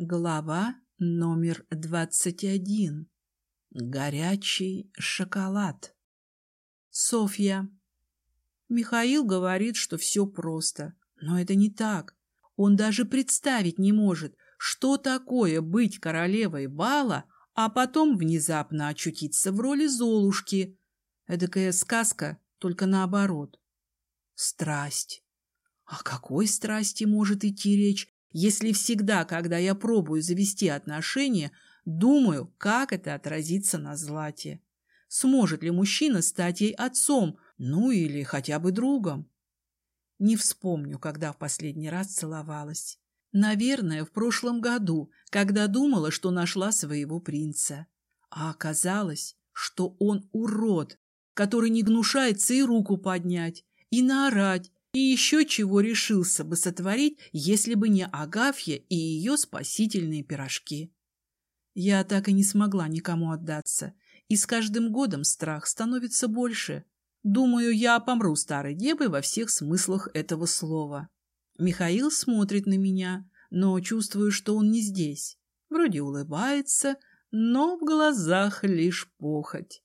Глава номер двадцать один. Горячий шоколад. Софья. Михаил говорит, что все просто, но это не так. Он даже представить не может, что такое быть королевой бала, а потом внезапно очутиться в роли Золушки. Эдакая сказка, только наоборот. Страсть. О какой страсти может идти речь, если всегда, когда я пробую завести отношения, думаю, как это отразится на Злате. Сможет ли мужчина стать ей отцом, ну или хотя бы другом? Не вспомню, когда в последний раз целовалась. Наверное, в прошлом году, когда думала, что нашла своего принца. А оказалось, что он урод, который не гнушается и руку поднять, и наорать, и еще чего решился бы сотворить, если бы не Агафья и ее спасительные пирожки. Я так и не смогла никому отдаться, и с каждым годом страх становится больше. Думаю, я помру старой девой во всех смыслах этого слова. Михаил смотрит на меня, но чувствую, что он не здесь. Вроде улыбается, но в глазах лишь похоть.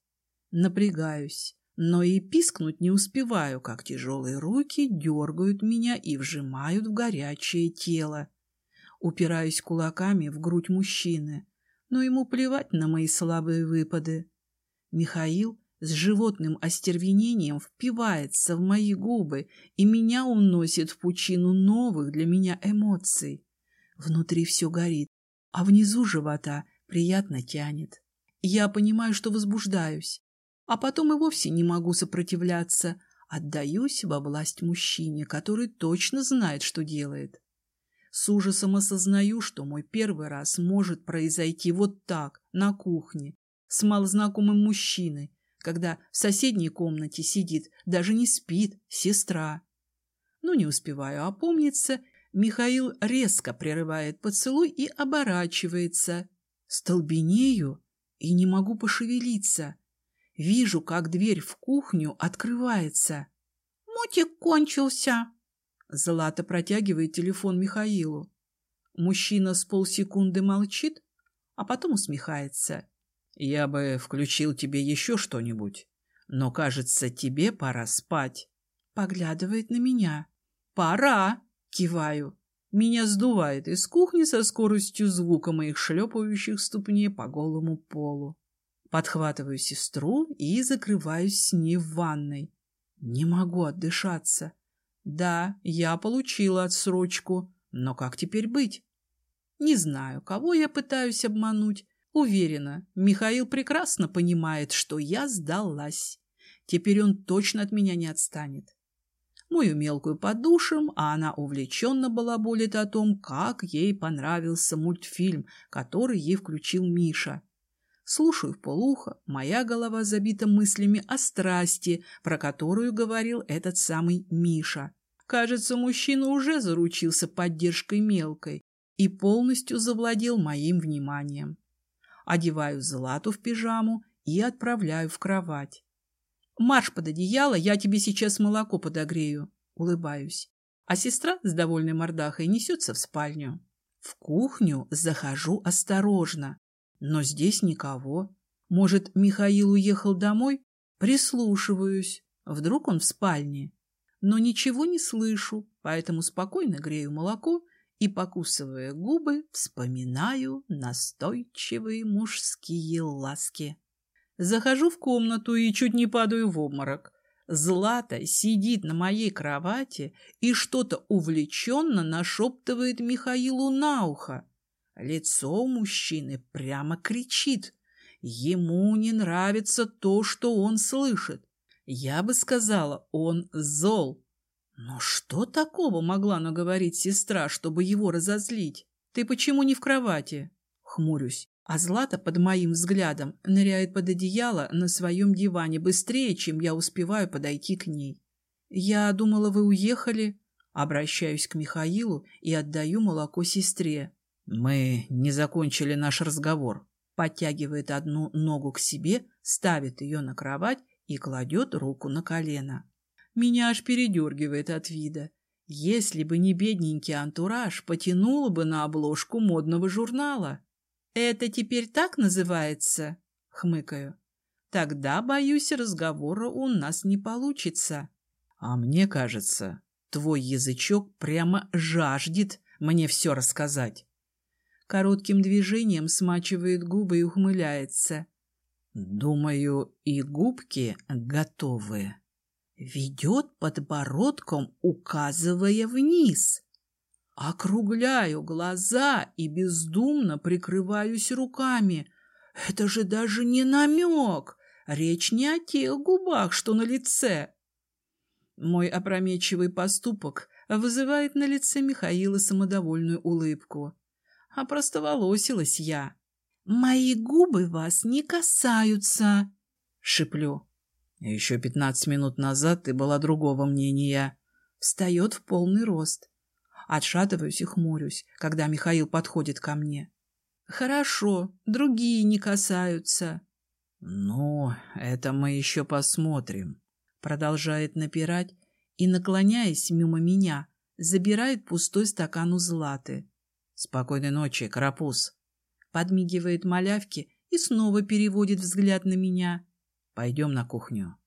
Напрягаюсь но и пискнуть не успеваю, как тяжелые руки дергают меня и вжимают в горячее тело. Упираюсь кулаками в грудь мужчины, но ему плевать на мои слабые выпады. Михаил с животным остервенением впивается в мои губы, и меня уносит в пучину новых для меня эмоций. Внутри все горит, а внизу живота приятно тянет. Я понимаю, что возбуждаюсь, а потом и вовсе не могу сопротивляться. Отдаюсь во власть мужчине, который точно знает, что делает. С ужасом осознаю, что мой первый раз может произойти вот так, на кухне, с малознакомым мужчиной, когда в соседней комнате сидит, даже не спит, сестра. Но не успеваю опомниться, Михаил резко прерывает поцелуй и оборачивается. Столбенею и не могу пошевелиться. Вижу, как дверь в кухню открывается. «Мутик кончился!» Злата протягивает телефон Михаилу. Мужчина с полсекунды молчит, а потом усмехается. «Я бы включил тебе еще что-нибудь, но, кажется, тебе пора спать». Поглядывает на меня. «Пора!» — киваю. Меня сдувает из кухни со скоростью звука моих шлепающих ступней по голому полу. Подхватываю сестру и закрываюсь с ней в ванной. Не могу отдышаться. Да, я получила отсрочку, но как теперь быть? Не знаю, кого я пытаюсь обмануть. Уверена, Михаил прекрасно понимает, что я сдалась. Теперь он точно от меня не отстанет. Мою мелкую подушем, а она увлеченно балаболит о том, как ей понравился мультфильм, который ей включил Миша. Слушаю в полухо, моя голова забита мыслями о страсти, про которую говорил этот самый Миша. Кажется, мужчина уже заручился поддержкой мелкой и полностью завладел моим вниманием. Одеваю Злату в пижаму и отправляю в кровать. «Марш под одеяло, я тебе сейчас молоко подогрею», — улыбаюсь. А сестра с довольной мордахой несется в спальню. В кухню захожу осторожно, но здесь никого. Может, Михаил уехал домой? Прислушиваюсь. Вдруг он в спальне. Но ничего не слышу, поэтому спокойно грею молоко и, покусывая губы, вспоминаю настойчивые мужские ласки. Захожу в комнату и чуть не падаю в обморок. Злата сидит на моей кровати и что-то увлеченно нашептывает Михаилу на ухо. Лицо у мужчины прямо кричит. Ему не нравится то, что он слышит. Я бы сказала, он зол. Но что такого могла наговорить сестра, чтобы его разозлить? Ты почему не в кровати? Хмурюсь. А Злата под моим взглядом ныряет под одеяло на своем диване быстрее, чем я успеваю подойти к ней. Я думала, вы уехали. Обращаюсь к Михаилу и отдаю молоко сестре. «Мы не закончили наш разговор». Подтягивает одну ногу к себе, ставит ее на кровать и кладет руку на колено. Меня аж передергивает от вида. Если бы не бедненький антураж, потянуло бы на обложку модного журнала. «Это теперь так называется?» — хмыкаю. «Тогда, боюсь, разговора у нас не получится». «А мне кажется, твой язычок прямо жаждет мне все рассказать». Коротким движением смачивает губы и ухмыляется. «Думаю, и губки готовы». Ведет подбородком, указывая вниз. Округляю глаза и бездумно прикрываюсь руками. Это же даже не намек. Речь не о тех губах, что на лице. Мой опрометчивый поступок вызывает на лице Михаила самодовольную улыбку. А простоволосилась я. «Мои губы вас не касаются», — шиплю. Еще пятнадцать минут назад ты была другого мнения. Встает в полный рост. Отшатываюсь и хмурюсь, когда Михаил подходит ко мне. Хорошо, другие не касаются. Ну, это мы еще посмотрим. Продолжает напирать и, наклоняясь мимо меня, забирает пустой стакан у Златы. Спокойной ночи, карапуз. Подмигивает малявки и снова переводит взгляд на меня. Пойдем на кухню.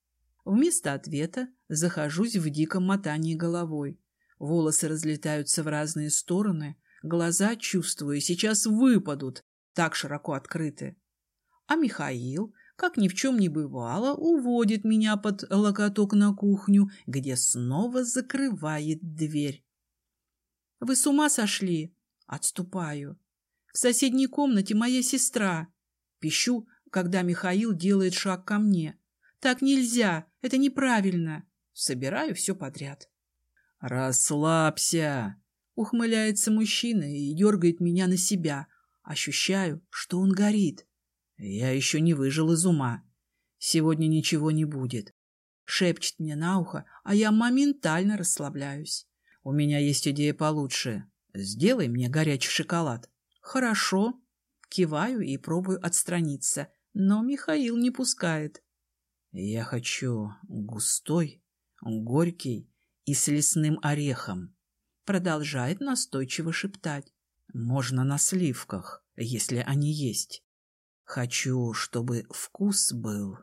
Вместо ответа захожусь в диком мотании головой. Волосы разлетаются в разные стороны, глаза, чувствую, сейчас выпадут, так широко открыты. А Михаил, как ни в чем не бывало, уводит меня под локоток на кухню, где снова закрывает дверь. «Вы с ума сошли?» Отступаю. «В соседней комнате моя сестра!» Пищу, когда Михаил делает шаг ко мне. «Так нельзя! Это неправильно!» Собираю все подряд. «Расслабься!» Ухмыляется мужчина и дергает меня на себя. Ощущаю, что он горит. Я еще не выжил из ума. Сегодня ничего не будет. Шепчет мне на ухо, а я моментально расслабляюсь. У меня есть идея получше. Сделай мне горячий шоколад. Хорошо. Киваю и пробую отстраниться, но Михаил не пускает. Я хочу густой, горький и с лесным орехом. Продолжает настойчиво шептать. Можно на сливках, если они есть. Хочу, чтобы вкус был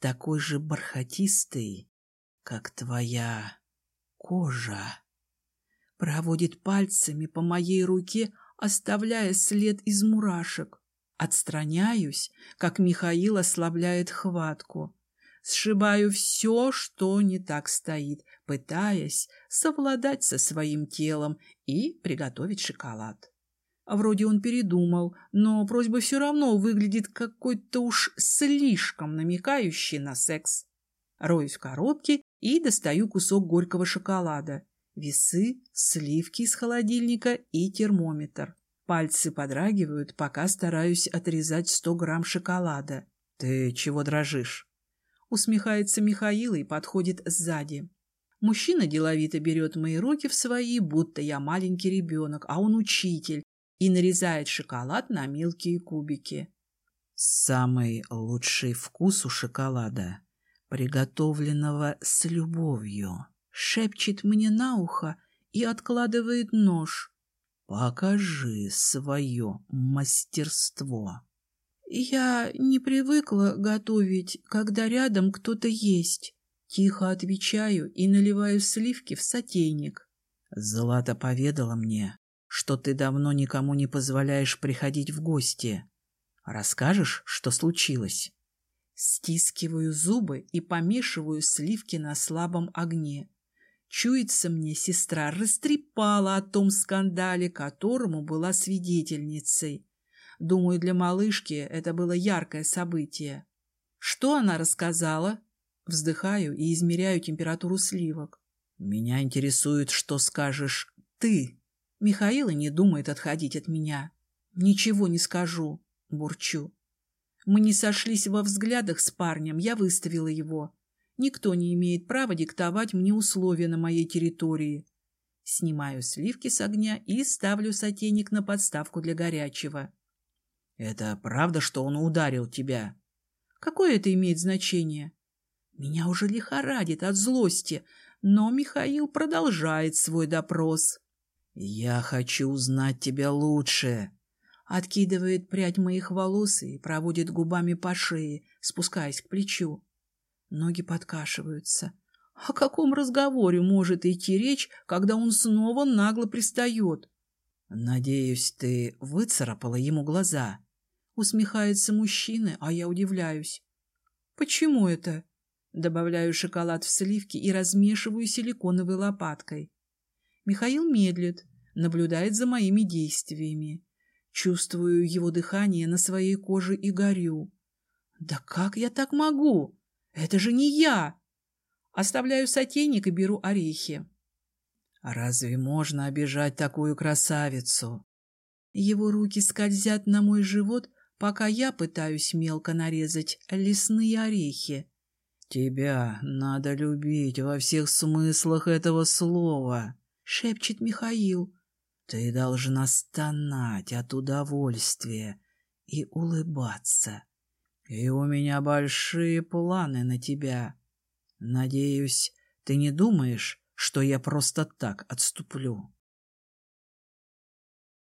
такой же бархатистый, как твоя кожа. Проводит пальцами по моей руке, оставляя след из мурашек. Отстраняюсь, как Михаил ослабляет хватку. Сшибаю все, что не так стоит, пытаясь совладать со своим телом и приготовить шоколад. Вроде он передумал, но просьба все равно выглядит какой-то уж слишком намекающей на секс. Роюсь в коробке и достаю кусок горького шоколада. Весы, сливки из холодильника и термометр. Пальцы подрагивают, пока стараюсь отрезать сто грамм шоколада. «Ты чего дрожишь?» Усмехается Михаил и подходит сзади. Мужчина деловито берет мои руки в свои, будто я маленький ребенок, а он учитель, и нарезает шоколад на мелкие кубики. Самый лучший вкус у шоколада, приготовленного с любовью, шепчет мне на ухо и откладывает нож. Покажи свое мастерство. «Я не привыкла готовить, когда рядом кто-то есть». Тихо отвечаю и наливаю сливки в сотейник. Злата поведала мне, что ты давно никому не позволяешь приходить в гости. Расскажешь, что случилось? Стискиваю зубы и помешиваю сливки на слабом огне. Чуется мне, сестра растрепала о том скандале, которому была свидетельницей. Думаю, для малышки это было яркое событие. Что она рассказала? Вздыхаю и измеряю температуру сливок. Меня интересует, что скажешь ты. Михаил и не думает отходить от меня. Ничего не скажу, бурчу. Мы не сошлись во взглядах с парнем, я выставила его. Никто не имеет права диктовать мне условия на моей территории. Снимаю сливки с огня и ставлю сотейник на подставку для горячего. Это правда, что он ударил тебя? Какое это имеет значение? Меня уже лихорадит от злости, Но Михаил продолжает свой допрос. «Я хочу узнать тебя лучше», откидывает прядь моих волос и проводит губами по шее, спускаясь к плечу. Ноги подкашиваются. О каком разговоре может идти речь, когда он снова нагло пристает? «Надеюсь, ты выцарапала ему глаза?» Усмехается мужчина, а я удивляюсь. «Почему это?» Добавляю шоколад в сливки и размешиваю силиконовой лопаткой. Михаил медлит, наблюдает за моими действиями. Чувствую его дыхание на своей коже и горю. Да как я так могу? Это же не я! Оставляю сотейник и беру орехи. Разве можно обижать такую красавицу? Его руки скользят на мой живот, пока я пытаюсь мелко нарезать лесные орехи. Тебя надо любить во всех смыслах этого слова, шепчет Михаил. Ты должна стонать от удовольствия и улыбаться. И у меня большие планы на тебя. Надеюсь, ты не думаешь, что я просто так отступлю.